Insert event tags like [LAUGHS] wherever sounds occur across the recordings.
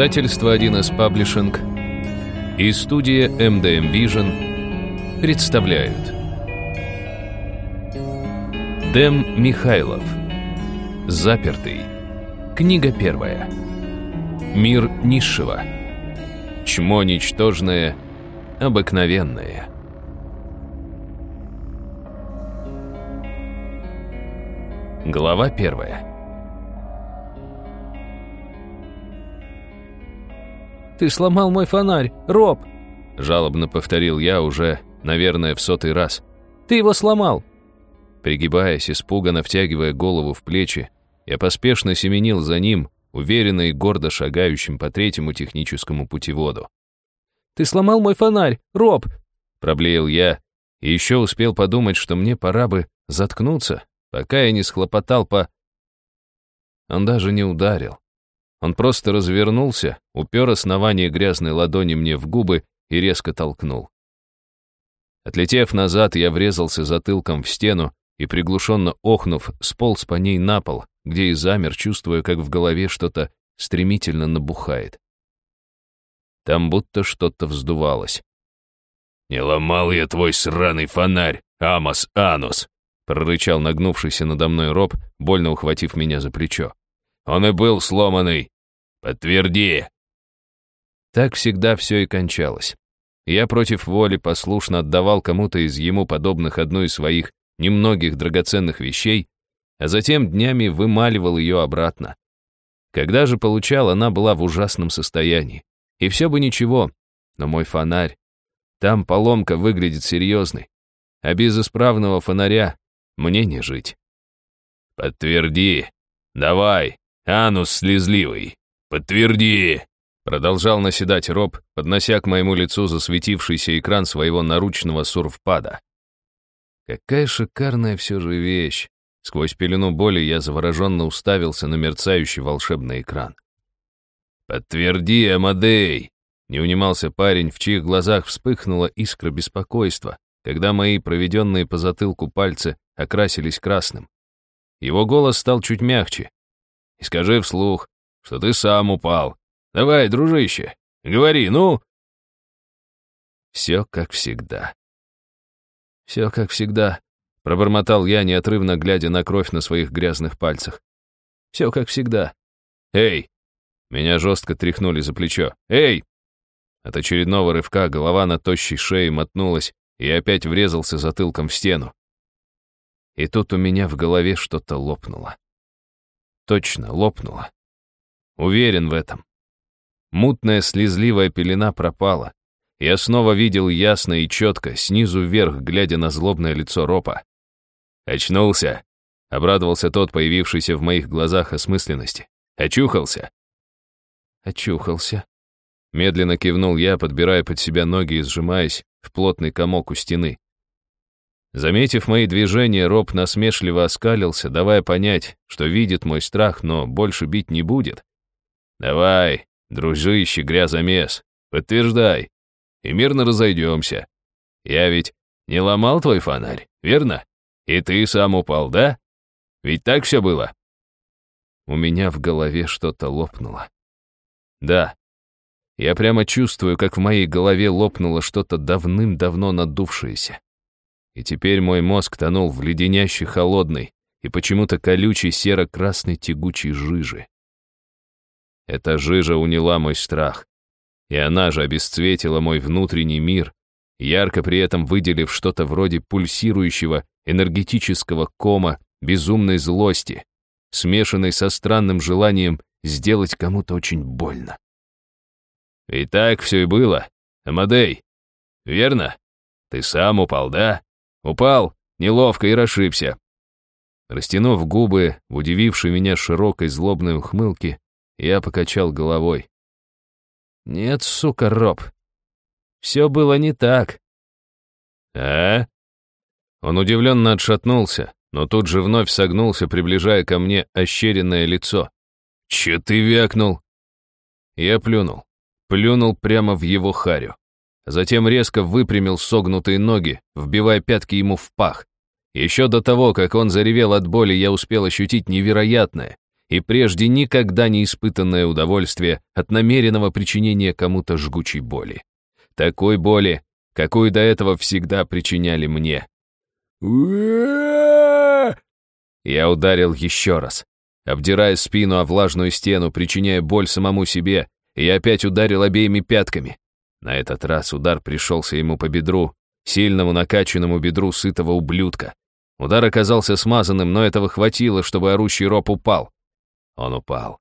Издательство 1С Паблишинг и студия MDM Vision представляют. Дэм Михайлов. Запертый. Книга первая. Мир низшего. Чмо ничтожное Обыкновенное. Глава первая «Ты сломал мой фонарь, Роб!» Жалобно повторил я уже, наверное, в сотый раз. «Ты его сломал!» Пригибаясь, испуганно втягивая голову в плечи, я поспешно семенил за ним, уверенно и гордо шагающим по третьему техническому путеводу. «Ты сломал мой фонарь, Роб!» Проблеял я, и еще успел подумать, что мне пора бы заткнуться, пока я не схлопотал по... Он даже не ударил. Он просто развернулся, упер основание грязной ладони мне в губы и резко толкнул. Отлетев назад, я врезался затылком в стену и, приглушенно охнув, сполз по ней на пол, где и замер, чувствуя, как в голове что-то стремительно набухает. Там будто что-то вздувалось. «Не ломал я твой сраный фонарь, Амос Анус!» прорычал нагнувшийся надо мной роб, больно ухватив меня за плечо. Он и был сломанный. Подтверди. Так всегда все и кончалось. Я против воли послушно отдавал кому-то из ему подобных одну из своих немногих драгоценных вещей, а затем днями вымаливал ее обратно. Когда же получал, она была в ужасном состоянии. И все бы ничего, но мой фонарь, там поломка выглядит серьезной, а без исправного фонаря мне не жить. «Подтверди! Давай!» «Анус слезливый! Подтверди!» Продолжал наседать Роб, поднося к моему лицу засветившийся экран своего наручного сурфпада. Какая шикарная все же вещь! Сквозь пелену боли я завороженно уставился на мерцающий волшебный экран. «Подтверди, Амадей!» Не унимался парень, в чьих глазах вспыхнула искра беспокойства, когда мои проведенные по затылку пальцы окрасились красным. Его голос стал чуть мягче, и скажи вслух, что ты сам упал. Давай, дружище, говори, ну!» Все как всегда. Все как всегда, пробормотал я, неотрывно глядя на кровь на своих грязных пальцах. Все как всегда. Эй! Меня жестко тряхнули за плечо. Эй! От очередного рывка голова на тощей шее мотнулась, и опять врезался затылком в стену. И тут у меня в голове что-то лопнуло. Точно, лопнула. Уверен в этом. Мутная слезливая пелена пропала. Я снова видел ясно и четко, снизу вверх, глядя на злобное лицо Ропа. «Очнулся!» — обрадовался тот, появившийся в моих глазах осмысленности. «Очухался!» «Очухался!» Медленно кивнул я, подбирая под себя ноги и сжимаясь в плотный комок у стены. Заметив мои движения, Роб насмешливо оскалился, давая понять, что видит мой страх, но больше бить не будет. «Давай, дружище, грязомес, подтверждай, и мирно разойдемся. Я ведь не ломал твой фонарь, верно? И ты сам упал, да? Ведь так все было?» У меня в голове что-то лопнуло. Да, я прямо чувствую, как в моей голове лопнуло что-то давным-давно надувшееся. И теперь мой мозг тонул в леденящей холодной и почему-то колючей серо-красной тягучей жижи. Эта жижа уняла мой страх, и она же обесцветила мой внутренний мир, ярко при этом выделив что-то вроде пульсирующего энергетического кома безумной злости, смешанной со странным желанием сделать кому-то очень больно. И так все и было, Амадей, верно? Ты сам упал, да? Упал, неловко и расшибся. Растянув губы, в удивившей меня широкой злобной ухмылке, я покачал головой. «Нет, сука, Роб, все было не так». «А?» Он удивленно отшатнулся, но тут же вновь согнулся, приближая ко мне ощеренное лицо. «Че ты вякнул?» Я плюнул. Плюнул прямо в его харю. Затем резко выпрямил согнутые ноги, вбивая пятки ему в пах. Еще до того, как он заревел от боли, я успел ощутить невероятное и прежде никогда не испытанное удовольствие от намеренного причинения кому-то жгучей боли. Такой боли, какую до этого всегда причиняли мне. Я ударил еще раз, обдирая спину о влажную стену, причиняя боль самому себе, и опять ударил обеими пятками. На этот раз удар пришелся ему по бедру, сильному накачанному бедру сытого ублюдка. Удар оказался смазанным, но этого хватило, чтобы орущий роб упал. Он упал.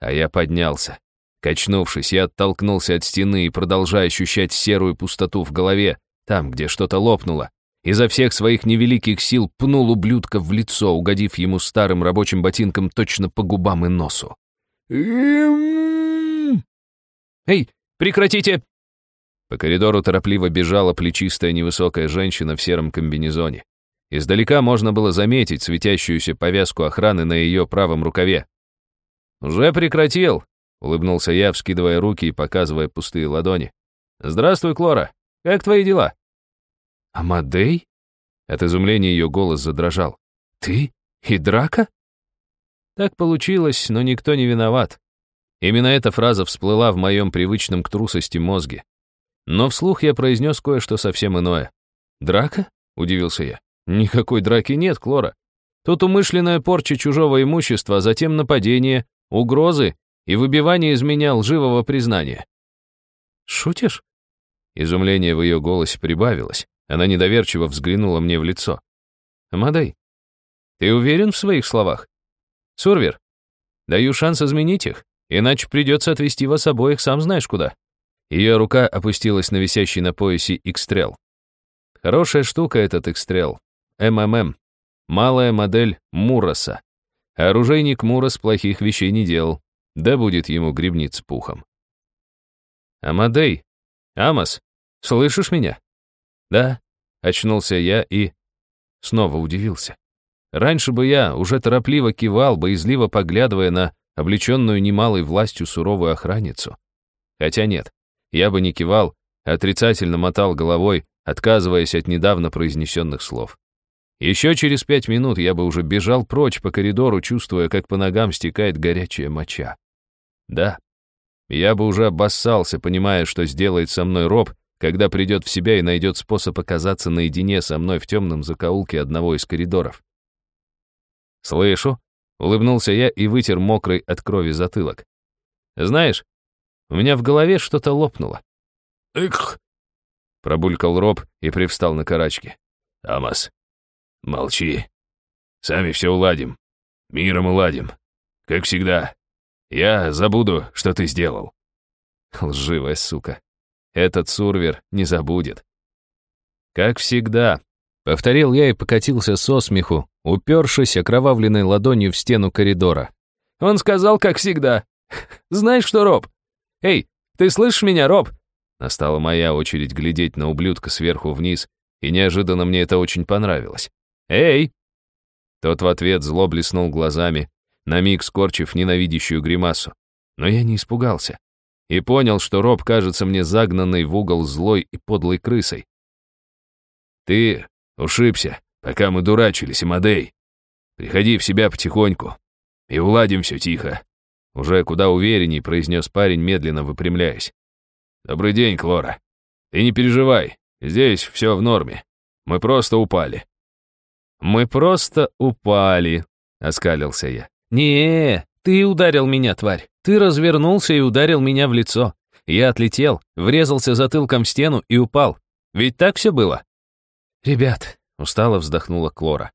А я поднялся. Качнувшись, я оттолкнулся от стены и, продолжая ощущать серую пустоту в голове, там, где что-то лопнуло, изо всех своих невеликих сил пнул ублюдка в лицо, угодив ему старым рабочим ботинком точно по губам и носу. «Эй, прекратите!» По коридору торопливо бежала плечистая невысокая женщина в сером комбинезоне. Издалека можно было заметить светящуюся повязку охраны на ее правом рукаве. «Уже прекратил», — улыбнулся я, вскидывая руки и показывая пустые ладони. «Здравствуй, Клора. Как твои дела?» «Амадей?» От изумления ее голос задрожал. «Ты? И драка?» Так получилось, но никто не виноват. Именно эта фраза всплыла в моем привычном к трусости мозге. Но вслух я произнес кое-что совсем иное. «Драка?» — удивился я. «Никакой драки нет, Клора. Тут умышленная порча чужого имущества, затем нападение, угрозы и выбивание из меня лживого признания». «Шутишь?» Изумление в ее голосе прибавилось. Она недоверчиво взглянула мне в лицо. «Амадей, ты уверен в своих словах? Сурвер, даю шанс изменить их, иначе придется отвезти вас обоих сам знаешь куда». Ее рука опустилась на висящий на поясе X-Trail. Хорошая штука этот X-Trail. МММ. Малая модель Муроса. Оружейник Мурос плохих вещей не делал. Да будет ему грибниц пухом. Амадей. Амос. Слышишь меня? Да. Очнулся я и... Снова удивился. Раньше бы я уже торопливо кивал, боязливо поглядывая на облеченную немалой властью суровую охранницу. Хотя нет, я бы не кивал, отрицательно мотал головой, отказываясь от недавно произнесенных слов. Еще через пять минут я бы уже бежал прочь по коридору, чувствуя, как по ногам стекает горячая моча. Да, я бы уже обоссался, понимая, что сделает со мной роб, когда придет в себя и найдет способ оказаться наедине со мной в темном закоулке одного из коридоров. «Слышу», — улыбнулся я и вытер мокрый от крови затылок. «Знаешь, у меня в голове что-то лопнуло. «Эх!» — пробулькал Роб и привстал на карачки. «Амос, молчи. Сами все уладим. Миром уладим. Как всегда. Я забуду, что ты сделал». Лживая сука. Этот сурвер не забудет. Как всегда, повторил я и покатился со смеху, упершись окровавленной ладонью в стену коридора. Он сказал, как всегда. [LAUGHS] Знаешь что, Роб, «Эй, ты слышишь меня, Роб?» Настала моя очередь глядеть на ублюдка сверху вниз, и неожиданно мне это очень понравилось. «Эй!» Тот в ответ зло блеснул глазами, на миг скорчив ненавидящую гримасу. Но я не испугался. И понял, что Роб кажется мне загнанной в угол злой и подлой крысой. «Ты ушибся, пока мы дурачились, Амадей. Приходи в себя потихоньку, и уладим все тихо. Уже куда уверенней произнес парень, медленно выпрямляясь. «Добрый день, Клора. Ты не переживай, здесь все в норме. Мы просто упали». «Мы просто упали», — оскалился я. «Не, ты ударил меня, тварь. Ты развернулся и ударил меня в лицо. Я отлетел, врезался затылком в стену и упал. Ведь так все было?» «Ребят», — устало вздохнула Клора,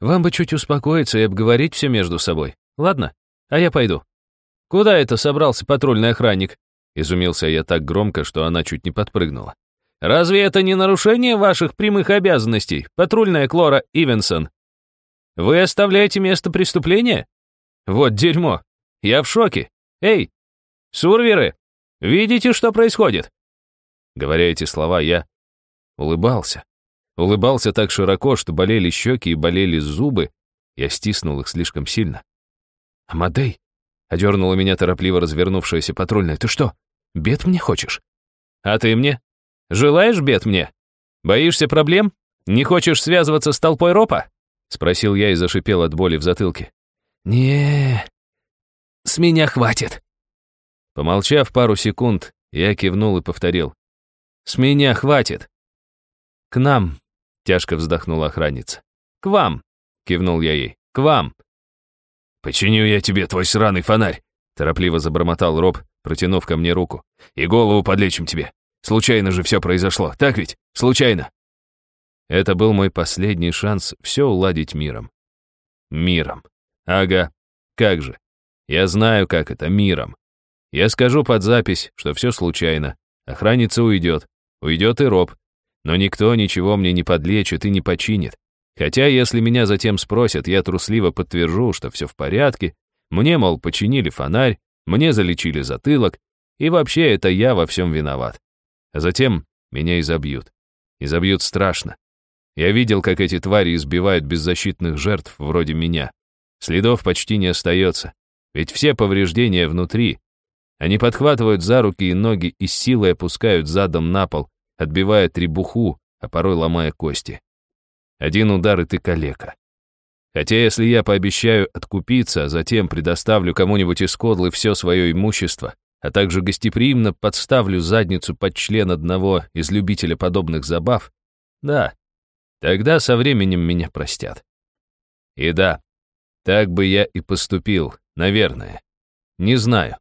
«вам бы чуть успокоиться и обговорить все между собой. Ладно, а я пойду. «Куда это собрался патрульный охранник?» Изумился я так громко, что она чуть не подпрыгнула. «Разве это не нарушение ваших прямых обязанностей, патрульная Клора Ивенсон? Вы оставляете место преступления? Вот дерьмо. Я в шоке. Эй, сурверы, видите, что происходит?» Говоря эти слова, я улыбался. Улыбался так широко, что болели щеки и болели зубы. Я стиснул их слишком сильно. «Амадей!» Одернула меня торопливо развернувшаяся патрульная. «Ты что, бед мне хочешь?» «А ты мне? Желаешь бед мне? Боишься проблем? Не хочешь связываться с толпой ропа?» Спросил я и зашипел от боли в затылке. не с меня хватит!» Помолчав пару секунд, я кивнул и повторил. «С меня хватит!» «К нам!» — тяжко вздохнула охранница. «К вам!» — кивнул я ей. «К вам!» «Починю я тебе твой сраный фонарь!» — торопливо забормотал Роб, протянув ко мне руку. «И голову подлечим тебе. Случайно же все произошло, так ведь? Случайно!» Это был мой последний шанс все уладить миром. Миром. Ага, как же. Я знаю, как это, миром. Я скажу под запись, что все случайно. Охранница уйдет. Уйдет и Роб. Но никто ничего мне не подлечит и не починит. Хотя, если меня затем спросят, я трусливо подтвержу, что все в порядке. Мне, мол, починили фонарь, мне залечили затылок, и вообще это я во всем виноват. А затем меня изобьют. Изобьют страшно. Я видел, как эти твари избивают беззащитных жертв вроде меня. Следов почти не остается. Ведь все повреждения внутри. Они подхватывают за руки и ноги и силой опускают задом на пол, отбивая требуху, а порой ломая кости. Один удар, и ты калека. Хотя если я пообещаю откупиться, а затем предоставлю кому-нибудь из кодлы все свое имущество, а также гостеприимно подставлю задницу под член одного из любителей подобных забав, да, тогда со временем меня простят. И да, так бы я и поступил, наверное. Не знаю.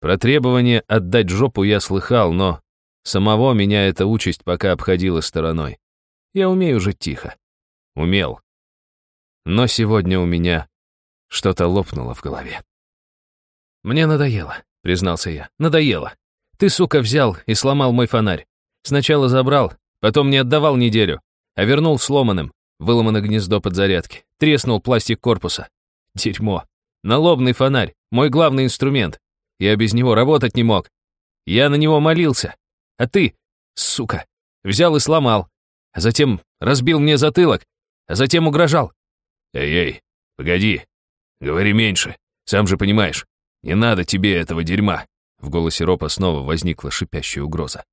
Про требование отдать жопу я слыхал, но самого меня эта участь пока обходила стороной. Я умею жить тихо. Умел. Но сегодня у меня что-то лопнуло в голове. «Мне надоело», — признался я. «Надоело. Ты, сука, взял и сломал мой фонарь. Сначала забрал, потом не отдавал неделю, а вернул сломанным. Выломано гнездо подзарядки. Треснул пластик корпуса. Дерьмо. Налобный фонарь. Мой главный инструмент. Я без него работать не мог. Я на него молился. А ты, сука, взял и сломал. А затем разбил мне затылок. А затем угрожал. Эй-эй, погоди. Говори меньше. Сам же понимаешь. Не надо тебе этого дерьма. В голосе Ропа снова возникла шипящая угроза.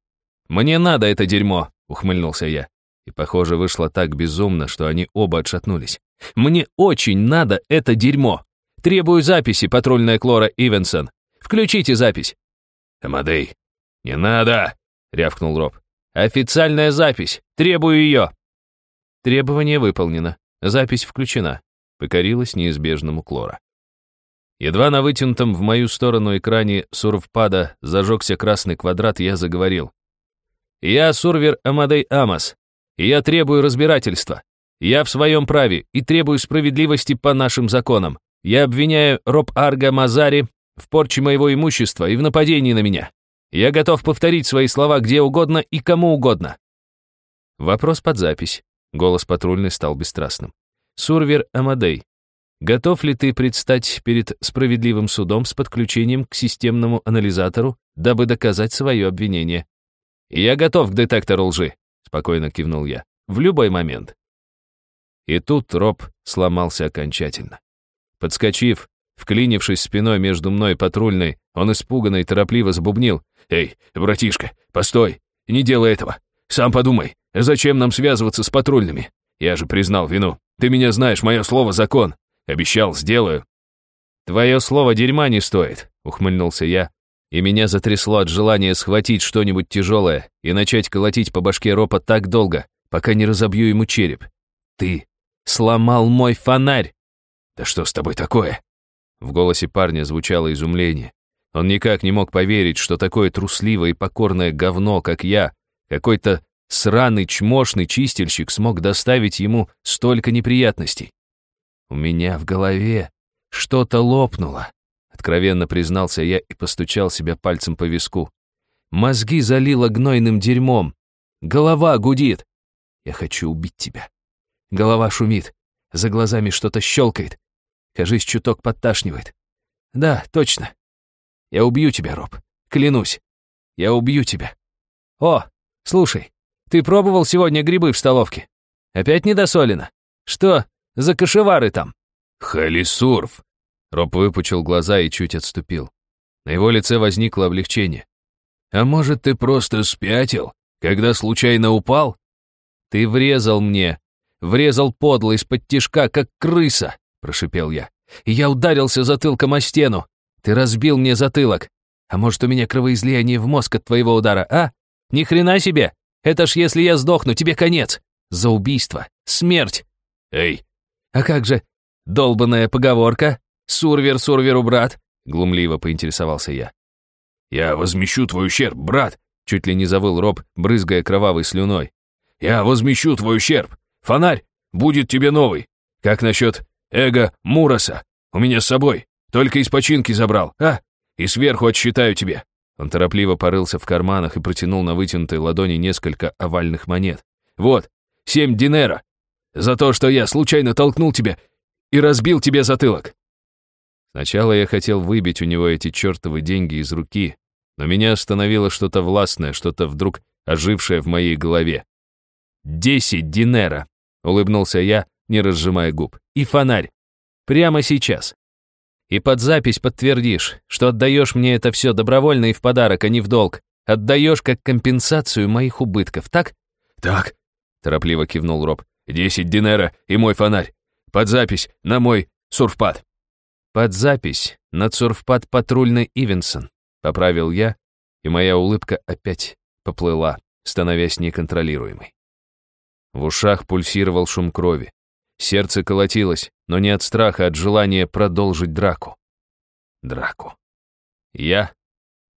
«Мне надо это дерьмо», — ухмыльнулся я. И, похоже, вышло так безумно, что они оба отшатнулись. «Мне очень надо это дерьмо! Требую записи, патрульная Клора Ивенсон. Включите запись!» «Амадей, не надо!» — рявкнул Роб. «Официальная запись! Требую ее!» Требование выполнено. Запись включена. Покорилась неизбежному Клора. Едва на вытянутом в мою сторону экране сурвпада зажегся красный квадрат, я заговорил. «Я Сурвер Амадей Амос, и я требую разбирательства. Я в своем праве и требую справедливости по нашим законам. Я обвиняю Роб Арга Мазари в порче моего имущества и в нападении на меня. Я готов повторить свои слова где угодно и кому угодно. Вопрос под запись. Голос патрульный стал бесстрастным. Сурвер Амадей, готов ли ты предстать перед справедливым судом с подключением к системному анализатору, дабы доказать свое обвинение? Я готов к детектору лжи спокойно кивнул я. В любой момент. И тут Роб сломался окончательно. Подскочив, вклинившись спиной между мной и патрульной, он испуганно и торопливо забубнил. «Эй, братишка, постой! Не делай этого! Сам подумай, зачем нам связываться с патрульными? Я же признал вину. Ты меня знаешь, мое слово — закон. Обещал, сделаю». «Твое слово дерьма не стоит», — ухмыльнулся я, и меня затрясло от желания схватить что-нибудь тяжелое и начать колотить по башке Ропа так долго, пока не разобью ему череп. «Ты сломал мой фонарь!» «Да что с тобой такое?» В голосе парня звучало изумление. Он никак не мог поверить, что такое трусливое и покорное говно, как я, какой-то сраный чмошный чистильщик смог доставить ему столько неприятностей. У меня в голове что-то лопнуло. Откровенно признался я и постучал себя пальцем по виску. Мозги залило гнойным дерьмом. Голова гудит. Я хочу убить тебя. Голова шумит. За глазами что-то щелкает. Кажись, чуток подташнивает. Да, точно. Я убью тебя, Роб. Клянусь. Я убью тебя. О, слушай, ты пробовал сегодня грибы в столовке? Опять недосолено? Что за кошевары там? Халисурф, Роб выпучил глаза и чуть отступил. На его лице возникло облегчение. «А может, ты просто спятил, когда случайно упал?» «Ты врезал мне. Врезал подло из-под тишка, как крыса», — прошипел я. И я ударился затылком о стену. Ты разбил мне затылок. А может, у меня кровоизлияние в мозг от твоего удара, а? Ни хрена себе! Это ж если я сдохну, тебе конец. За убийство. Смерть. Эй! А как же? Долбанная поговорка. Сурвер сурверу брат. Глумливо поинтересовался я. Я возмещу твой ущерб, брат. Чуть ли не завыл Роб, брызгая кровавой слюной. Я возмещу твой ущерб. Фонарь будет тебе новый. Как насчет эго Муроса? У меня с собой. Только из починки забрал, а? И сверху отсчитаю тебе». Он торопливо порылся в карманах и протянул на вытянутой ладони несколько овальных монет. «Вот, семь динера. За то, что я случайно толкнул тебя и разбил тебе затылок». Сначала я хотел выбить у него эти чертовы деньги из руки, но меня остановило что-то властное, что-то вдруг ожившее в моей голове. «Десять динера!» — улыбнулся я, не разжимая губ. «И фонарь! Прямо сейчас!» И под запись подтвердишь, что отдаешь мне это все добровольно и в подарок, а не в долг. Отдаешь как компенсацию моих убытков, так? Так, торопливо кивнул Роб. Десять динера и мой фонарь. Под запись на мой сурфпад. Под запись на сурфпад патрульный Ивенсон, поправил я, и моя улыбка опять поплыла, становясь неконтролируемой. В ушах пульсировал шум крови. Сердце колотилось, но не от страха, а от желания продолжить драку. Драку. Я,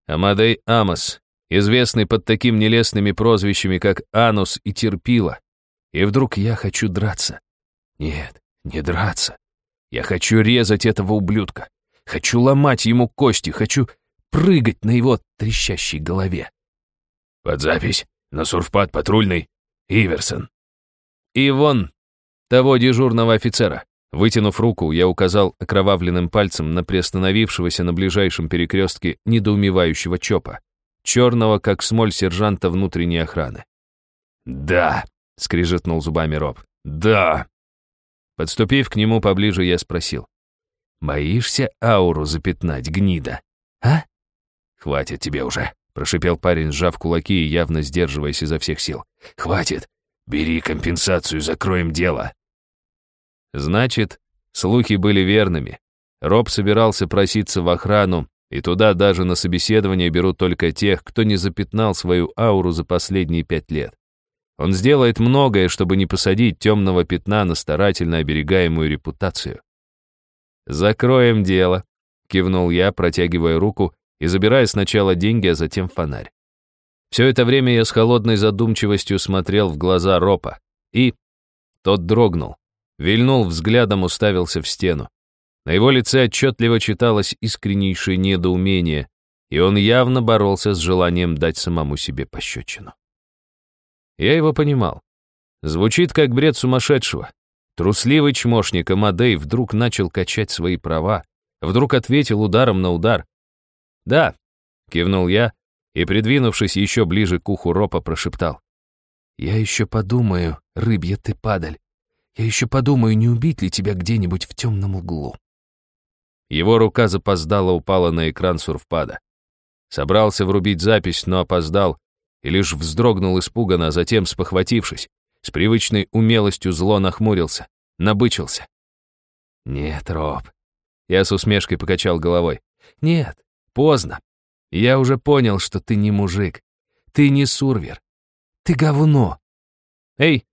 Амадей Амос, известный под такими нелестными прозвищами, как Анус и Терпила. И вдруг я хочу драться. Нет, не драться. Я хочу резать этого ублюдка. Хочу ломать ему кости, хочу прыгать на его трещащей голове. Под запись на сурфпад патрульный Иверсон. И вон того дежурного офицера. Вытянув руку, я указал окровавленным пальцем на приостановившегося на ближайшем перекрестке недоумевающего ЧОПа, черного, как смоль сержанта внутренней охраны. «Да», — скрижетнул зубами Роб, — «да». Подступив к нему поближе, я спросил. «Боишься ауру запятнать, гнида? А?» «Хватит тебе уже», — прошипел парень, сжав кулаки и явно сдерживаясь изо всех сил. «Хватит. Бери компенсацию, закроем дело». Значит, слухи были верными. Роб собирался проситься в охрану, и туда даже на собеседование берут только тех, кто не запятнал свою ауру за последние пять лет. Он сделает многое, чтобы не посадить темного пятна на старательно оберегаемую репутацию. «Закроем дело», — кивнул я, протягивая руку и забирая сначала деньги, а затем фонарь. Все это время я с холодной задумчивостью смотрел в глаза Ропа, и тот дрогнул. Вильнул взглядом, уставился в стену. На его лице отчетливо читалось искреннейшее недоумение, и он явно боролся с желанием дать самому себе пощечину. Я его понимал. Звучит как бред сумасшедшего. Трусливый чмошник Амадей вдруг начал качать свои права, вдруг ответил ударом на удар. «Да», — кивнул я, и, придвинувшись еще ближе к уху Ропа, прошептал. «Я еще подумаю, рыбья ты падаль. Я еще подумаю, не убить ли тебя где-нибудь в темном углу. Его рука запоздала упала на экран сурфпада. Собрался врубить запись, но опоздал и лишь вздрогнул испуганно, а затем, спохватившись, с привычной умелостью зло нахмурился, набычился. «Нет, Роб». Я с усмешкой покачал головой. «Нет, поздно. Я уже понял, что ты не мужик. Ты не сурвер. Ты говно. Эй,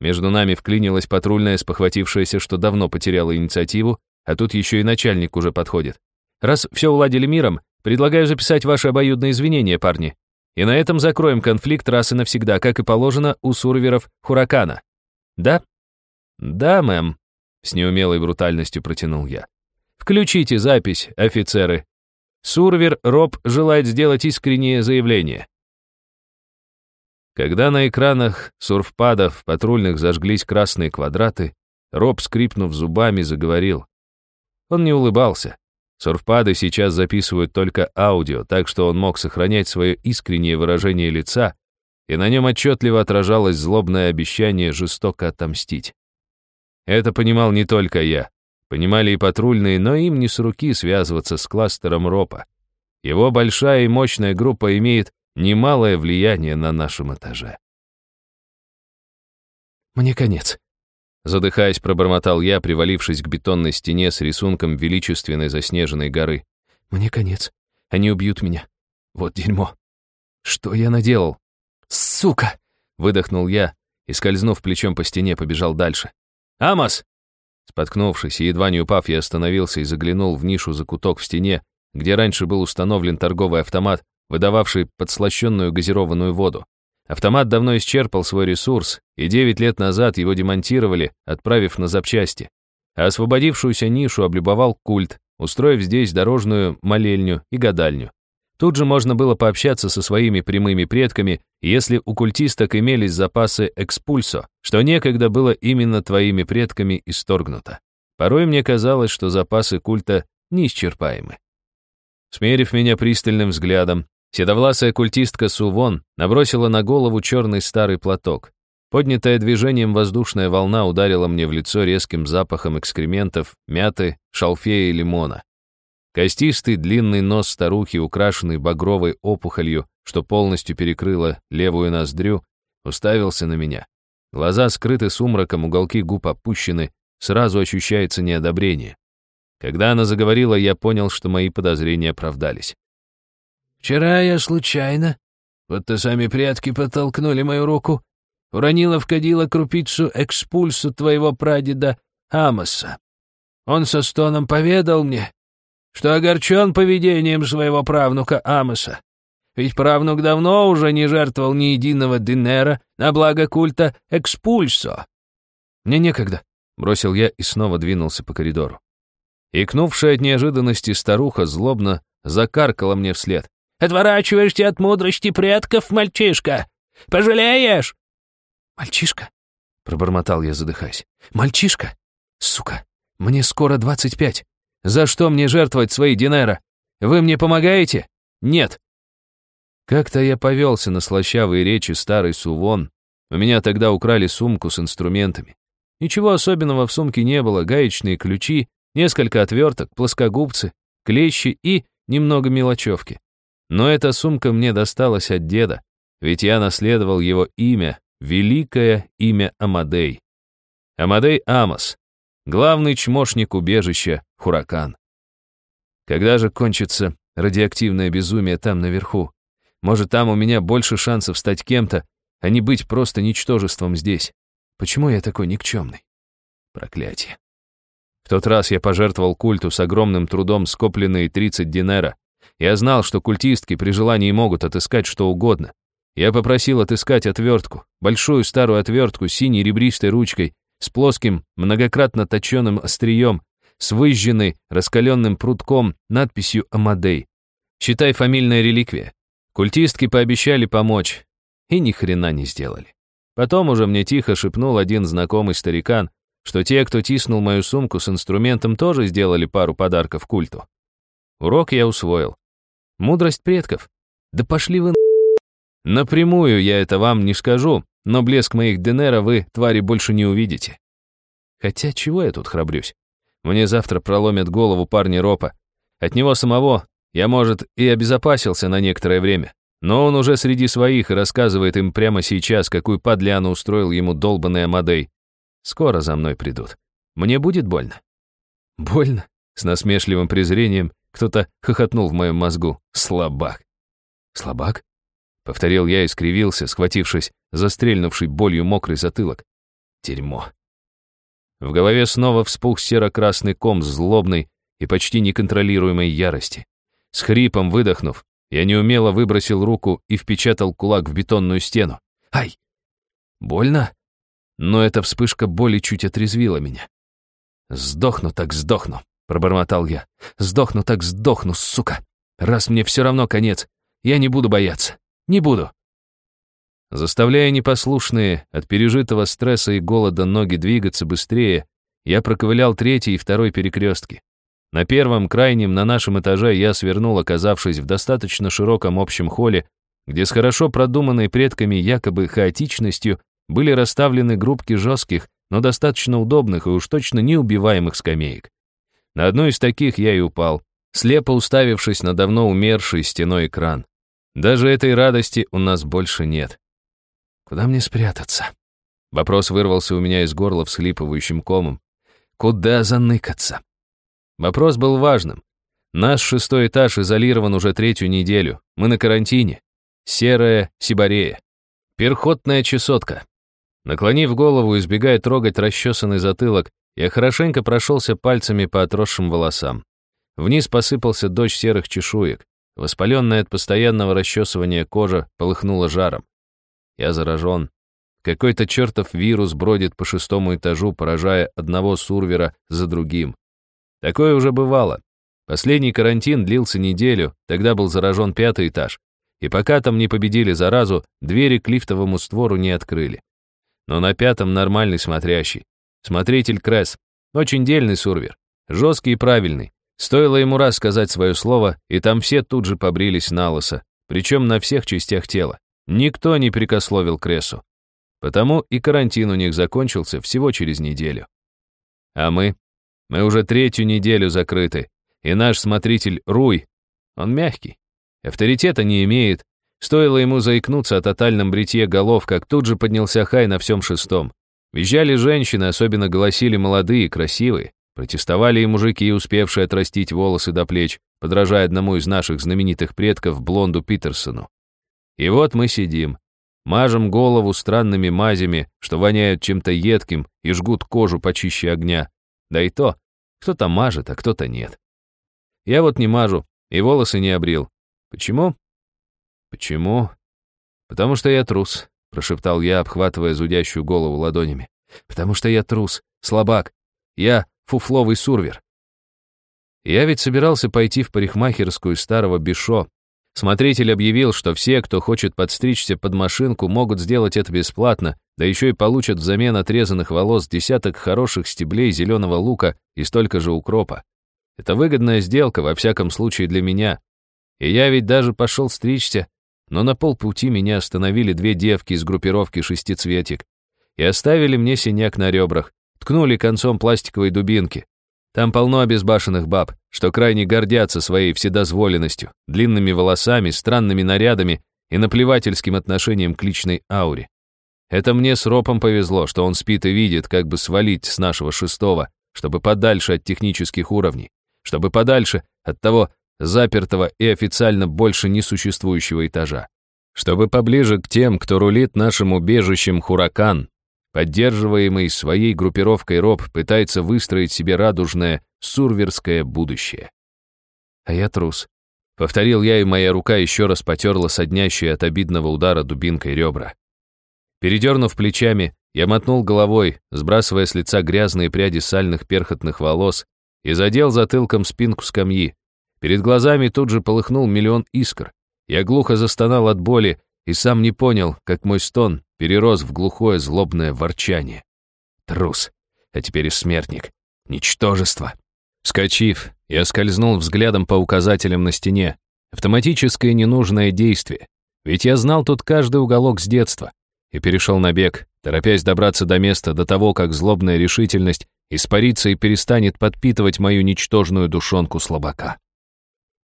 между нами вклинилась патрульная, спохватившаяся, что давно потеряла инициативу, а тут еще и начальник уже подходит. Раз все уладили миром, предлагаю записать ваши обоюдные извинения, парни. И на этом закроем конфликт раз и навсегда, как и положено у сурверов Хуракана. Да? Да, мэм, с неумелой брутальностью протянул я. Включите запись, офицеры. Сурвер Роб желает сделать искреннее заявление. Когда на экранах сурфпадов патрульных зажглись красные квадраты, Роб, скрипнув зубами, заговорил. Он не улыбался. Сурфпады сейчас записывают только аудио, так что он мог сохранять свое искреннее выражение лица, и на нем отчетливо отражалось злобное обещание жестоко отомстить. Это понимал не только я. Понимали и патрульные, но им не с руки связываться с кластером РОПа. Его большая и мощная группа имеет немалое влияние на нашем этаже. «Мне конец», — задыхаясь, пробормотал я, привалившись к бетонной стене с рисунком величественной заснеженной горы. Мне конец. Они убьют меня. Вот дерьмо. Что я наделал? Сука! Выдохнул я и, скользнув плечом по стене, побежал дальше. «Амос!» Споткнувшись и едва не упав, я остановился и заглянул в нишу закуток в стене, где раньше был установлен торговый автомат, выдававший подслащенную газированную воду. Автомат давно исчерпал свой ресурс, и 9 лет назад его демонтировали, отправив на запчасти. А освободившуюся нишу облюбовал культ, устроив здесь дорожную молельню и гадальню. Тут же можно было пообщаться со своими прямыми предками, если у культисток имелись запасы экспульсо, что некогда было именно твоими предками исторгнуто. Порой мне казалось, что запасы культа неисчерпаемы. Смерив меня пристальным взглядом, седовласая культистка Сувон набросила на голову черный старый платок. Поднятая движением воздушная волна ударила мне в лицо резким запахом экскрементов, мяты, шалфея и лимона. Костистый длинный нос старухи, украшенный багровой опухолью, что полностью перекрыло левую ноздрю, уставился на меня. Глаза скрыты сумраком, уголки губ опущены, сразу ощущается неодобрение. Когда она заговорила, я понял, что мои подозрения оправдались. «Вчера я случайно, вот то сами предки подтолкнули мою руку, уронила в кадило крупицу экспульсу твоего прадеда Амоса. Он со стоном поведал мне, что огорчен поведением своего правнука Амоса. Ведь правнук давно уже не жертвовал ни единого динера на благо культа экспульсо. «Мне некогда», — бросил я и снова двинулся по коридору. Икнувшая от неожиданности старуха злобно закаркала мне вслед. «Отворачиваешься от мудрости предков, мальчишка! Пожалеешь!» «Мальчишка?» — пробормотал я, задыхаясь. «Мальчишка? Сука, мне скоро двадцать пять. За что мне жертвовать свои динера? Вы мне помогаете? Нет. Как-то я повелся на слащавые речи старый Сувон. У меня тогда украли сумку с инструментами. Ничего особенного в сумке не было, гаечные ключи, несколько отверток, плоскогубцы, клещи и немного мелочевки. Но эта сумка мне досталась от деда, ведь я наследовал его имя, великое имя Амадей. Амадей Амос, Главный чмошник убежища — Хуракан. Когда же кончится радиоактивное безумие там наверху? Может, там у меня больше шансов стать кем-то, а не быть просто ничтожеством здесь? Почему я такой никчемный? Проклятие. В тот раз я пожертвовал культу с огромным трудом скопленные 30 динера. Я знал, что культистки при желании могут отыскать что угодно. Я попросил отыскать отвертку, большую старую отвертку с синей ребристой ручкой, с плоским, многократно точенным острием, с выжженной, раскаленным прутком, надписью «Амадей». Считай, фамильная реликвия. Культистки пообещали помочь, и ни хрена не сделали. Потом уже мне тихо шепнул один знакомый старикан, что те, кто тиснул мою сумку с инструментом, тоже сделали пару подарков культу. Урок я усвоил. Мудрость предков. Да пошли вы Напрямую я это вам не скажу, но блеск моих Денера вы, твари, больше не увидите. Хотя чего я тут храбрюсь? Мне завтра проломят голову парни Ропа. От него самого я, может, и обезопасился на некоторое время. Но он уже среди своих и рассказывает им прямо сейчас, какую подляну устроил ему долбанный Амадей. Скоро за мной придут. Мне будет больно? Больно? С насмешливым презрением кто-то хохотнул в моем мозгу. Слабак. Слабак? Повторил я и скривился, схватившись за стрельнувший болью мокрый затылок. Дерьмо. В голове снова вспух серо-красный ком злобной и почти неконтролируемой ярости. С хрипом выдохнув, я неумело выбросил руку и впечатал кулак в бетонную стену. Ай! Больно? Но эта вспышка боли чуть отрезвила меня. «Сдохну так сдохну», — пробормотал я. «Сдохну так сдохну, сука! Раз мне все равно конец, я не буду бояться. Не буду. Заставляя непослушные от пережитого стресса и голода ноги двигаться быстрее, я проковылял третий и второй перекрестки. На первом, крайнем, на нашем этаже я свернул, оказавшись в достаточно широком общем холле, где с хорошо продуманной предками якобы хаотичностью были расставлены группки жестких, но достаточно удобных и уж точно неубиваемых скамеек. На одну из таких я и упал, слепо уставившись на давно умерший стеной экран. Даже этой радости у нас больше нет. Куда мне спрятаться? Вопрос вырвался у меня из горла всхлипывающим комом. Куда заныкаться? Вопрос был важным. Наш шестой этаж изолирован уже третью неделю. Мы на карантине. Серая сибарея. Перхотная чесотка. Наклонив голову, избегая трогать расчесанный затылок, я хорошенько прошелся пальцами по отросшим волосам. Вниз посыпался дождь серых чешуек. Воспаленная от постоянного расчесывания кожа полыхнула жаром. Я заражен. Какой-то чертов вирус бродит по шестому этажу, поражая одного сурвера за другим. Такое уже бывало. Последний карантин длился неделю, тогда был заражен пятый этаж. И пока там не победили заразу, двери к лифтовому створу не открыли но на пятом нормальный смотрящий. Смотритель Кресс. Очень дельный сурвер. Жесткий и правильный. Стоило ему раз сказать свое слово, и там все тут же побрились на лысо, причем на всех частях тела. Никто не прикословил Крессу. Потому и карантин у них закончился всего через неделю. А мы? Мы уже третью неделю закрыты, и наш смотритель Руй, он мягкий, авторитета не имеет, Стоило ему заикнуться о тотальном бритье голов, как тут же поднялся хай на всем шестом. Визжали женщины, особенно голосили молодые, красивые. Протестовали и мужики, успевшие отрастить волосы до плеч, подражая одному из наших знаменитых предков, блонду Питерсону. И вот мы сидим, мажем голову странными мазями, что воняют чем-то едким и жгут кожу почище огня. Да и то, кто-то мажет, а кто-то нет. Я вот не мажу и волосы не обрил. Почему? «Почему?» «Потому что я трус», — прошептал я, обхватывая зудящую голову ладонями. «Потому что я трус, слабак. Я фуфловый сурвер». Я ведь собирался пойти в парикмахерскую старого Бишо. Смотритель объявил, что все, кто хочет подстричься под машинку, могут сделать это бесплатно, да еще и получат взамен отрезанных волос десяток хороших стеблей зеленого лука и столько же укропа. Это выгодная сделка, во всяком случае для меня. И я ведь даже пошел стричься, но на полпути меня остановили две девки из группировки «Шестицветик» и оставили мне синяк на ребрах, ткнули концом пластиковой дубинки. Там полно обезбашенных баб, что крайне гордятся своей вседозволенностью, длинными волосами, странными нарядами и наплевательским отношением к личной ауре. Это мне с Ропом повезло, что он спит и видит, как бы свалить с нашего шестого, чтобы подальше от технических уровней, чтобы подальше от того запертого и официально больше не существующего этажа. Чтобы поближе к тем, кто рулит нашим убежищем «Хуракан», поддерживаемый своей группировкой РОБ, пытается выстроить себе радужное сурверское будущее. А я трус. Повторил я, и моя рука еще раз потерла соднящие от обидного удара дубинкой ребра. Передернув плечами, я мотнул головой, сбрасывая с лица грязные пряди сальных перхотных волос и задел затылком спинку скамьи, Перед глазами тут же полыхнул миллион искр. Я глухо застонал от боли и сам не понял, как мой стон перерос в глухое злобное ворчание. Трус, а теперь и смертник. Ничтожество. Вскочив, я скользнул взглядом по указателям на стене. Автоматическое ненужное действие. Ведь я знал тут каждый уголок с детства. И перешел на бег, торопясь добраться до места до того, как злобная решительность испарится и перестанет подпитывать мою ничтожную душонку слабака.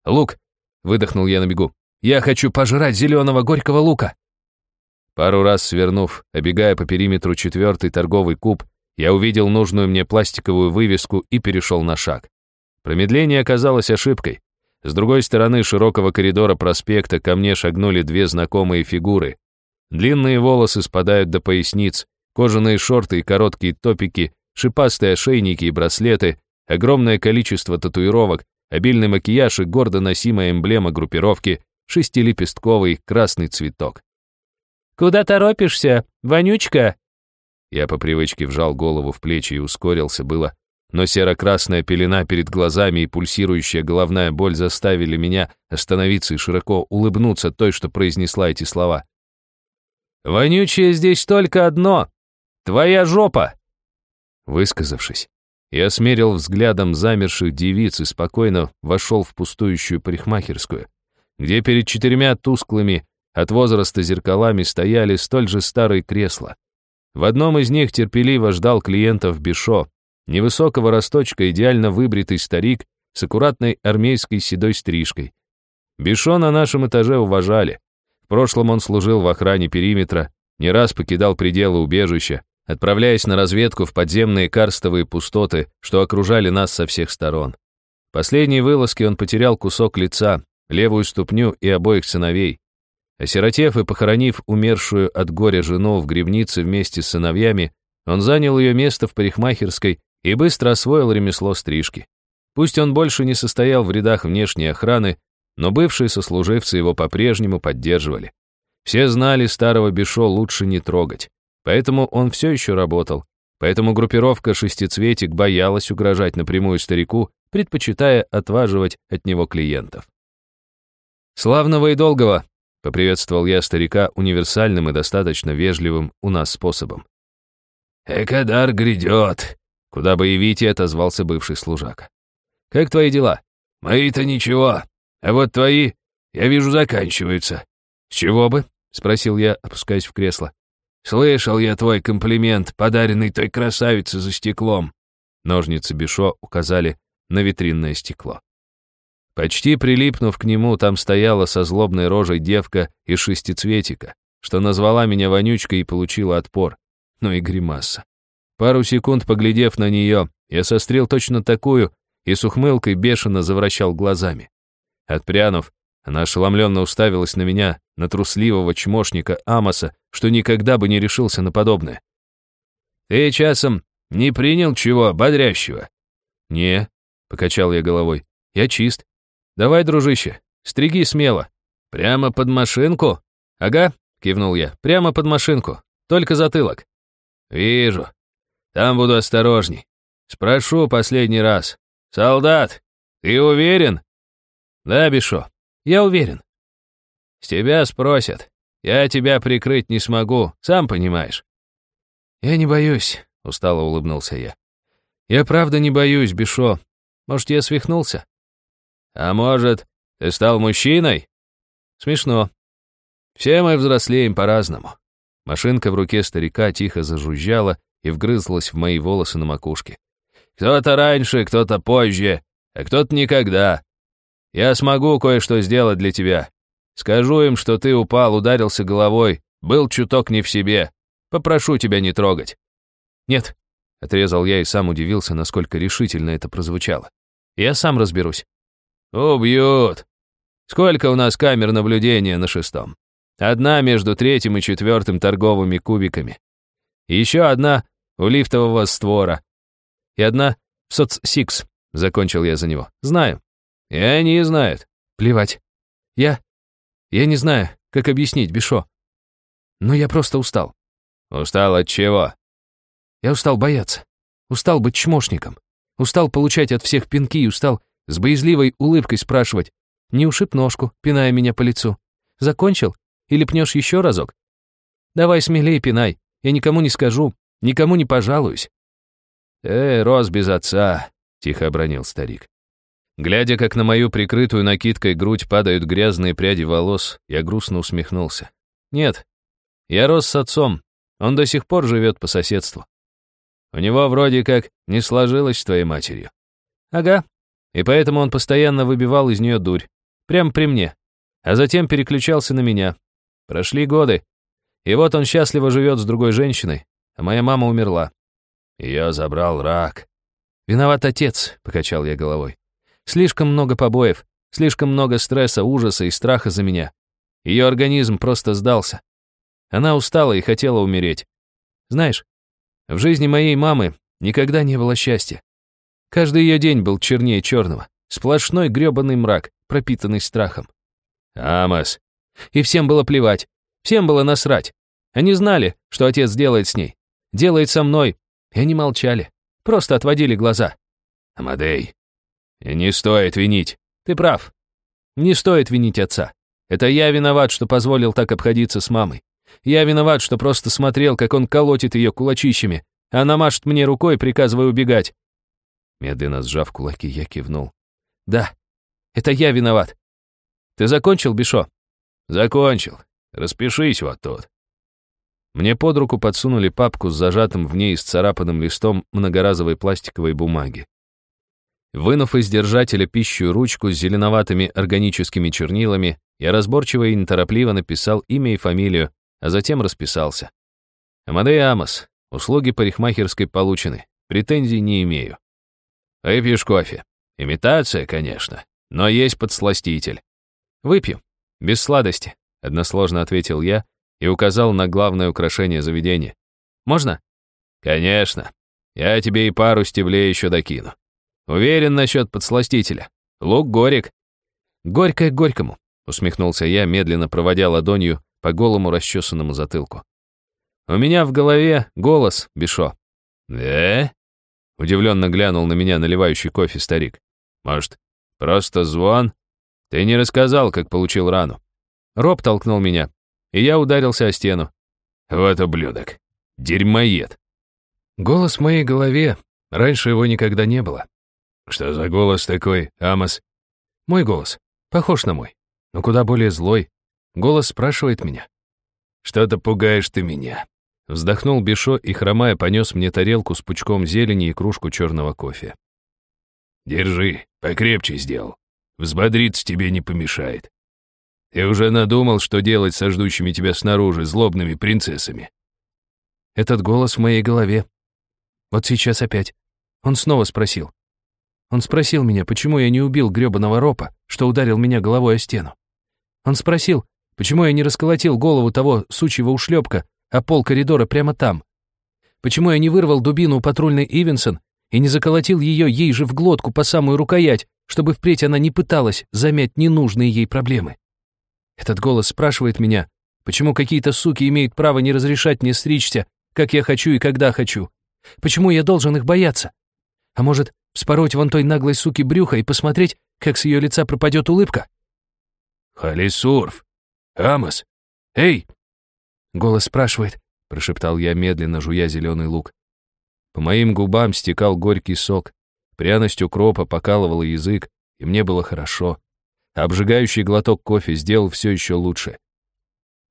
«Лук!» — выдохнул я на бегу. «Я хочу пожрать зеленого горького лука!» Пару раз свернув, обегая по периметру четвертый торговый куб, я увидел нужную мне пластиковую вывеску и перешел на шаг. Промедление оказалось ошибкой. С другой стороны широкого коридора проспекта ко мне шагнули две знакомые фигуры. Длинные волосы спадают до поясниц, кожаные шорты и короткие топики, шипастые ошейники и браслеты, огромное количество татуировок, обильный макияж и гордо носимая эмблема группировки шестилепестковый красный цветок. «Куда торопишься, вонючка?» Я по привычке вжал голову в плечи и ускорился было, но серо-красная пелена перед глазами и пульсирующая головная боль заставили меня остановиться и широко улыбнуться той, что произнесла эти слова. «Вонючее здесь только одно! Твоя жопа!» Высказавшись, я смерил взглядом замерших девиц и спокойно вошел в пустующую парикмахерскую, где перед четырьмя тусклыми от возраста зеркалами стояли столь же старые кресла. В одном из них терпеливо ждал клиентов Бишо, невысокого росточка, идеально выбритый старик с аккуратной армейской седой стрижкой. Бишо на нашем этаже уважали. В прошлом он служил в охране периметра, не раз покидал пределы убежища, отправляясь на разведку в подземные карстовые пустоты, что окружали нас со всех сторон. последней вылазке он потерял кусок лица, левую ступню и обоих сыновей. Осиротев и похоронив умершую от горя жену в грибнице вместе с сыновьями, он занял ее место в парикмахерской и быстро освоил ремесло стрижки. Пусть он больше не состоял в рядах внешней охраны, но бывшие сослуживцы его по-прежнему поддерживали. Все знали старого Бишо лучше не трогать, поэтому он все еще работал. Поэтому группировка «Шестицветик» боялась угрожать напрямую старику, предпочитая отваживать от него клиентов. «Славного и долгого!» — поприветствовал я старика универсальным и достаточно вежливым у нас способом. «Экадар грядет!» — куда бы явите, отозвался бывший служака. «Как твои дела?» «Мои-то ничего, а вот твои, я вижу, заканчиваются». «С чего бы?» — спросил я, опускаясь в кресло. «Слышал я твой комплимент, подаренный той красавице за стеклом». Ножницы Бишо указали на витринное стекло. Почти прилипнув к нему, там стояла со злобной рожей девка из шестицветика, что назвала меня вонючкой и получила отпор. Ну и гримаса. Пару секунд поглядев на нее, я сострил точно такую и с ухмылкой бешено завращал глазами. Отпрянув, она ошеломленно уставилась на меня, на трусливого чмошника Амоса, что никогда бы не решился на подобное. «Ты часом не принял чего бодрящего?» «Не», — покачал я головой, — «я чист. Давай, дружище, стриги смело». «Прямо под машинку?» «Ага», — кивнул я, — «прямо под машинку, только затылок». «Вижу. Там буду осторожней. Спрошу последний раз. Солдат, ты уверен?» «Да, Бишо, я уверен». «С тебя спросят. Я тебя прикрыть не смогу, сам понимаешь». «Я не боюсь», — устало улыбнулся я. «Я правда не боюсь, Бишо. Может, я свихнулся?» «А может, ты стал мужчиной?» «Смешно. Все мы взрослеем по-разному». Машинка в руке старика тихо зажужжала и вгрызлась в мои волосы на макушке. «Кто-то раньше, кто-то позже, а кто-то никогда. Я смогу кое-что сделать для тебя. Скажу им, что ты упал, ударился головой, был чуток не в себе. Попрошу тебя не трогать». «Нет», — отрезал я и сам удивился, насколько решительно это прозвучало. «Я сам разберусь». «Убьют. Сколько у нас камер наблюдения на шестом? Одна между третьим и четвертым торговыми кубиками. Еще одна у лифтового створа. И одна в соцсикс, закончил я за него. Знаю. И они знают. Плевать. Я... Я не знаю, как объяснить, Бишо. Но я просто устал. Устал от чего? Я устал бояться. Устал быть чмошником. Устал получать от всех пинки и устал с боязливой улыбкой спрашивать, не ушиб ножку, пиная меня по лицу. Закончил? Или пнешь еще разок? Давай смелее пинай. Я никому не скажу, никому не пожалуюсь. Эй, рос без отца, тихо обронил старик. Глядя, как на мою прикрытую накидкой грудь падают грязные пряди волос, я грустно усмехнулся. Нет, я рос с отцом, он до сих пор живет по соседству. У него вроде как не сложилось с твоей матерью. Ага, и поэтому он постоянно выбивал из нее дурь. Прямо при мне. А затем переключался на меня. Прошли годы. И вот он счастливо живет с другой женщиной, а моя мама умерла. Ее забрал рак. «Виноват отец», — покачал я головой. «Слишком много побоев, слишком много стресса, ужаса и страха за меня. Ее организм просто сдался. Она устала и хотела умереть. Знаешь, в жизни моей мамы никогда не было счастья. Каждый ее день был чернее черного. Сплошной грёбаный мрак, пропитанный страхом. Амос. И всем было плевать. Всем было насрать. Они знали, что отец делает с ней. Делает со мной. И они молчали. Просто отводили глаза. Амадей. Не стоит винить. Ты прав. Не стоит винить отца. Это я виноват, что позволил так обходиться с мамой. Я виноват, что просто смотрел, как он колотит ее кулачищами, она машет мне рукой, приказывая убегать. Медленно сжав кулаки, я кивнул. «Да, это я виноват. Ты закончил, Бишо?» «Закончил. Распишись вот тут». Мне под руку подсунули папку с зажатым в ней исцарапанным листом многоразовой пластиковой бумаги. Вынув из держателя пищу ручку с зеленоватыми органическими чернилами, я разборчиво и неторопливо написал имя и фамилию, а затем расписался. Амадей Амос, услуги парикмахерской получены, претензий не имею. «Выпьешь кофе?» Имитация, конечно, но есть подсластитель. Выпью. Без сладости, односложно ответил я и указал на главное украшение заведения. Можно? Конечно. Я тебе и пару стеблей еще докину. Уверен насчет подсластителя. Лук горек. Горькое горькому, усмехнулся я, медленно проводя ладонью по голому расчесанному затылку. У меня в голове голос, Бишо. Да? Удивленно глянул на меня наливающий кофе старик. Может, просто звон? Ты не рассказал, как получил рану. Роб толкнул меня, и я ударился о стену. Вот ублюдок. Дерьмоед. Голос в моей голове. Раньше его никогда не было. Что за голос такой, Амос? Мой голос. Похож на мой, но куда более злой. Голос спрашивает меня. Что-то пугаешь ты меня. Вздохнул Бишо и, хромая, понес мне тарелку с пучком зелени и кружку черного кофе. Держи, покрепче сделал. Взбодриться тебе не помешает. Ты уже надумал, что делать со ждущими тебя снаружи злобными принцессами? Этот голос в моей голове. Вот сейчас опять. Он снова спросил. Он спросил меня, почему я не убил грёбаного ропа, что ударил меня головой о стену. Он спросил, почему я не расколотил голову того сучьего ушлепка, а пол коридора прямо там. Почему я не вырвал дубину у патрульной Ивенсон и не заколотил ее ей же в глотку по самую рукоять, чтобы впредь она не пыталась замять ненужные ей проблемы. Этот голос спрашивает меня, почему какие-то суки имеют право не разрешать мне стричься, как я хочу и когда хочу. Почему я должен их бояться? А может, Вспороть вон той наглой суки брюха и посмотреть, как с ее лица пропадет улыбка? «Халисурф! Амос! Эй!» Голос спрашивает, прошептал я, медленно жуя зеленый лук. По моим губам стекал горький сок, пряность укропа покалывала язык, и мне было хорошо. обжигающий глоток кофе сделал все еще лучше.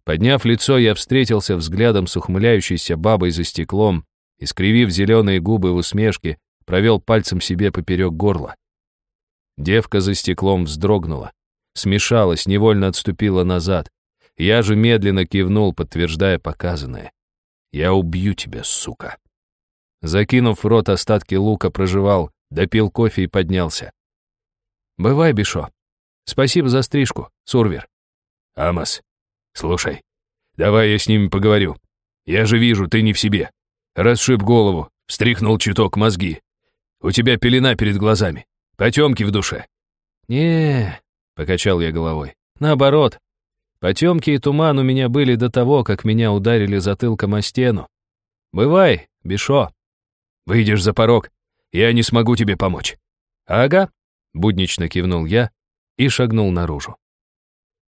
Подняв лицо, я встретился взглядом с ухмыляющейся бабой за стеклом, искривив зеленые губы в усмешке, провел пальцем себе поперек горла. Девка за стеклом вздрогнула, смешалась, невольно отступила назад. Я же медленно кивнул, подтверждая показанное. «Я убью тебя, сука!» Закинув в рот остатки лука, проживал, допил кофе и поднялся. «Бывай, Бишо. Спасибо за стрижку, Сурвер». «Амос, слушай, давай я с ними поговорю. Я же вижу, ты не в себе. Расшиб голову, встряхнул чуток мозги. У тебя пелена перед глазами, потемки в душе». «Не», — покачал я головой, — «наоборот. Потемки и туман у меня были до того, как меня ударили затылком о стену. Бывай, Бишо. Выйдешь за порог, я не смогу тебе помочь». «Ага», — буднично кивнул я и шагнул наружу.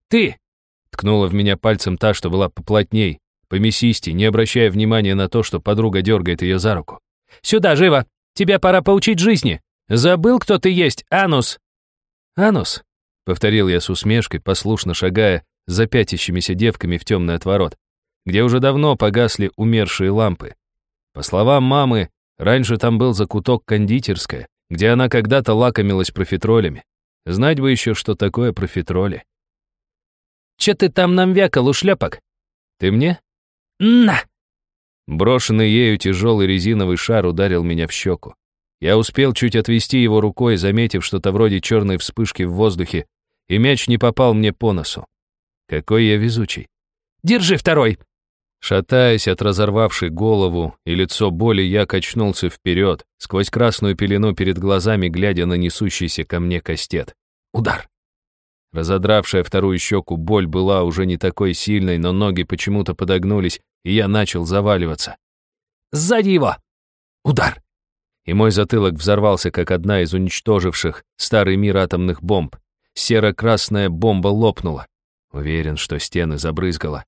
«Ты!» — ткнула в меня пальцем та, что была поплотней, помесистей, не обращая внимания на то, что подруга дергает ее за руку. «Сюда, живо! Тебя пора поучить жизни. Забыл, кто ты есть, Анус?» «Анус», — повторил я с усмешкой, послушно шагая за пятящимися девками в темный отворот, где уже давно погасли умершие лампы. По словам мамы, раньше там был закуток кондитерская, где она когда-то лакомилась профитролями. Знать бы еще, что такое профитроли. «Че ты там нам вякал, ушлепок?» «Ты мне?» «На!» Брошенный ею тяжелый резиновый шар ударил меня в щеку. Я успел чуть отвести его рукой, заметив что-то вроде черной вспышки в воздухе, и мяч не попал мне по носу. Какой я везучий. «Держи второй!» Шатаясь от разорвавшей голову и лицо боли, я качнулся вперед, сквозь красную пелену перед глазами, глядя на несущийся ко мне кастет. Удар! Разодравшая вторую щеку боль была уже не такой сильной, но ноги почему-то подогнулись, и я начал заваливаться. «Сзади его!» Удар! И мой затылок взорвался, как одна из уничтоживших старый мир атомных бомб. Серо-красная бомба лопнула. Уверен, что стены забрызгала.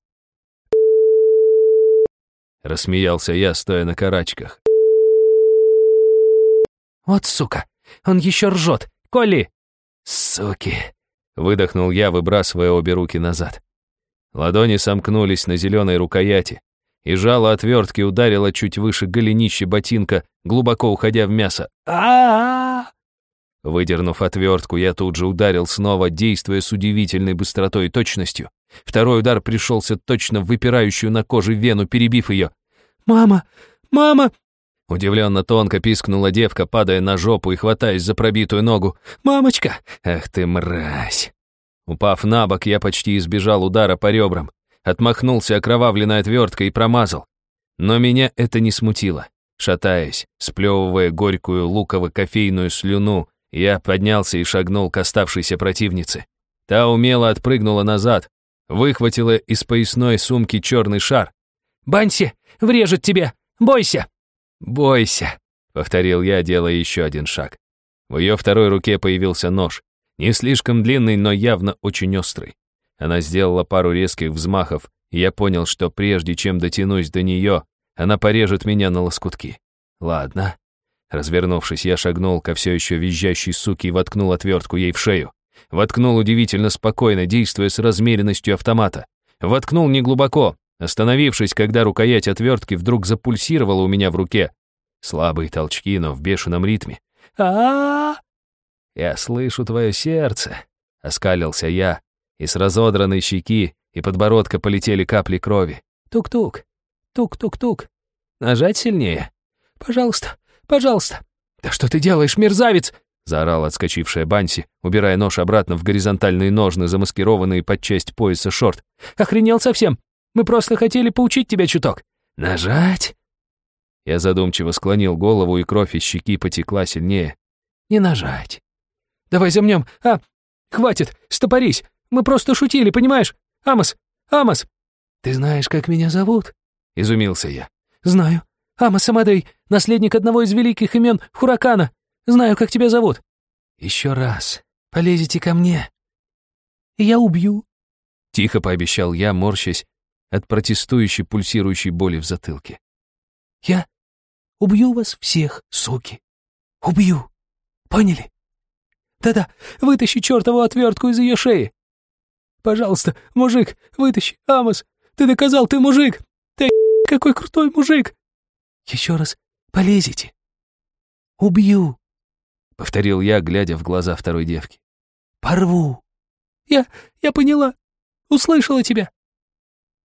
Рассмеялся я, стоя на карачках. «Вот сука! Он еще ржет! Коли!» «Суки!» — выдохнул я, выбрасывая обе руки назад. Ладони сомкнулись на зеленой рукояти, и жало отвертки ударило чуть выше голенища ботинка, глубоко уходя в мясо. а Выдернув отвертку, я тут же ударил снова, действуя с удивительной быстротой и точностью. Второй удар пришелся точно в выпирающую на коже вену, перебив ее. «Мама! Мама!» Удивленно тонко пискнула девка, падая на жопу и хватаясь за пробитую ногу. «Мамочка! Ах ты мразь!» Упав на бок, я почти избежал удара по ребрам. Отмахнулся окровавленной отверткой и промазал. Но меня это не смутило. Шатаясь, сплевывая горькую луково-кофейную слюну, я поднялся и шагнул к оставшейся противнице. Та умело отпрыгнула назад, выхватила из поясной сумки черный шар. «Банси, врежет тебе! Бойся!» «Бойся!» — повторил я, делая еще один шаг. В ее второй руке появился нож. Не слишком длинный, но явно очень острый. Она сделала пару резких взмахов, и я понял, что прежде чем дотянусь до нее, она порежет меня на лоскутки. Ладно. Развернувшись, я шагнул ко все еще визжащей суке и воткнул отвертку ей в шею. Воткнул удивительно спокойно, действуя с размеренностью автомата. Воткнул неглубоко, остановившись, когда рукоять отвертки вдруг запульсировала у меня в руке. Слабые толчки, но в бешеном ритме. а, «Я слышу твое сердце», — оскалился я, и с разодранной щеки и подбородка полетели капли крови. Тук-тук, тук-тук-тук. Нажать сильнее? Пожалуйста, пожалуйста. Да что ты делаешь, мерзавец? Заорал отскочившая Банси, убирая нож обратно в горизонтальные ножны, замаскированные под часть пояса шорт. «Охренел совсем! Мы просто хотели поучить тебя чуток!» «Нажать?» Я задумчиво склонил голову, и кровь из щеки потекла сильнее. «Не нажать. Давай замнем. А, хватит, стопорись. Мы просто шутили, понимаешь? Амос, Амос!» «Ты знаешь, как меня зовут?» — изумился я. «Знаю. Амос Амадей, наследник одного из великих имен Хуракана. Знаю, как тебя зовут». «Еще раз. Полезете ко мне. Я убью». Тихо пообещал я, морщась от протестующей пульсирующей боли в затылке. «Я убью вас всех, суки. Убью. Поняли? Да-да, вытащи чертову отвертку из ее шеи. Пожалуйста, мужик, вытащи, Амос. Ты доказал, ты мужик. Ты [LAUGHS] какой крутой мужик. Еще раз полезете. Убью, повторил я, глядя в глаза второй девки. Порву. Я, я поняла. Услышала тебя.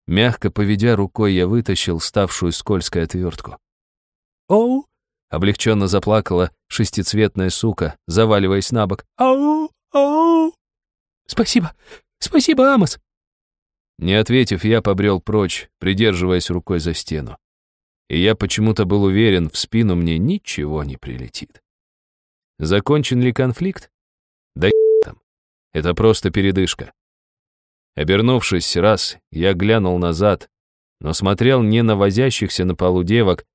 Мягко поведя рукой, я вытащил ставшую скользкой отвертку. «Оу!» — облегченно заплакала шестицветная сука, заваливаясь на бок. «Ау! Ау!» «Спасибо! Спасибо, Амос!» Не ответив, я побрел прочь, придерживаясь рукой за стену. И я почему-то был уверен, в спину мне ничего не прилетит. Закончен ли конфликт? Да там. Это просто передышка. Обернувшись раз, я глянул назад, но смотрел не на возящихся на полу девок,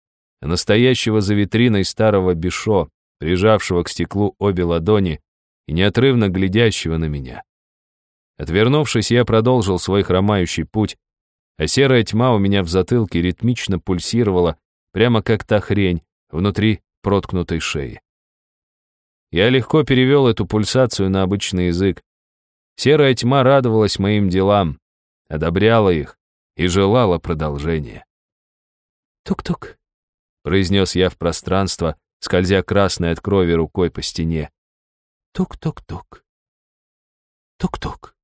настоящего за витриной старого Бишо, прижавшего к стеклу обе ладони и неотрывно глядящего на меня. Отвернувшись, я продолжил свой хромающий путь, а серая тьма у меня в затылке ритмично пульсировала, прямо как та хрень внутри проткнутой шеи. Я легко перевел эту пульсацию на обычный язык. Серая тьма радовалась моим делам, одобряла их и желала продолжения. «Тук-тук», — произнес я в пространство, скользя красной от крови рукой по стене. «Тук-тук-тук. Тук-тук».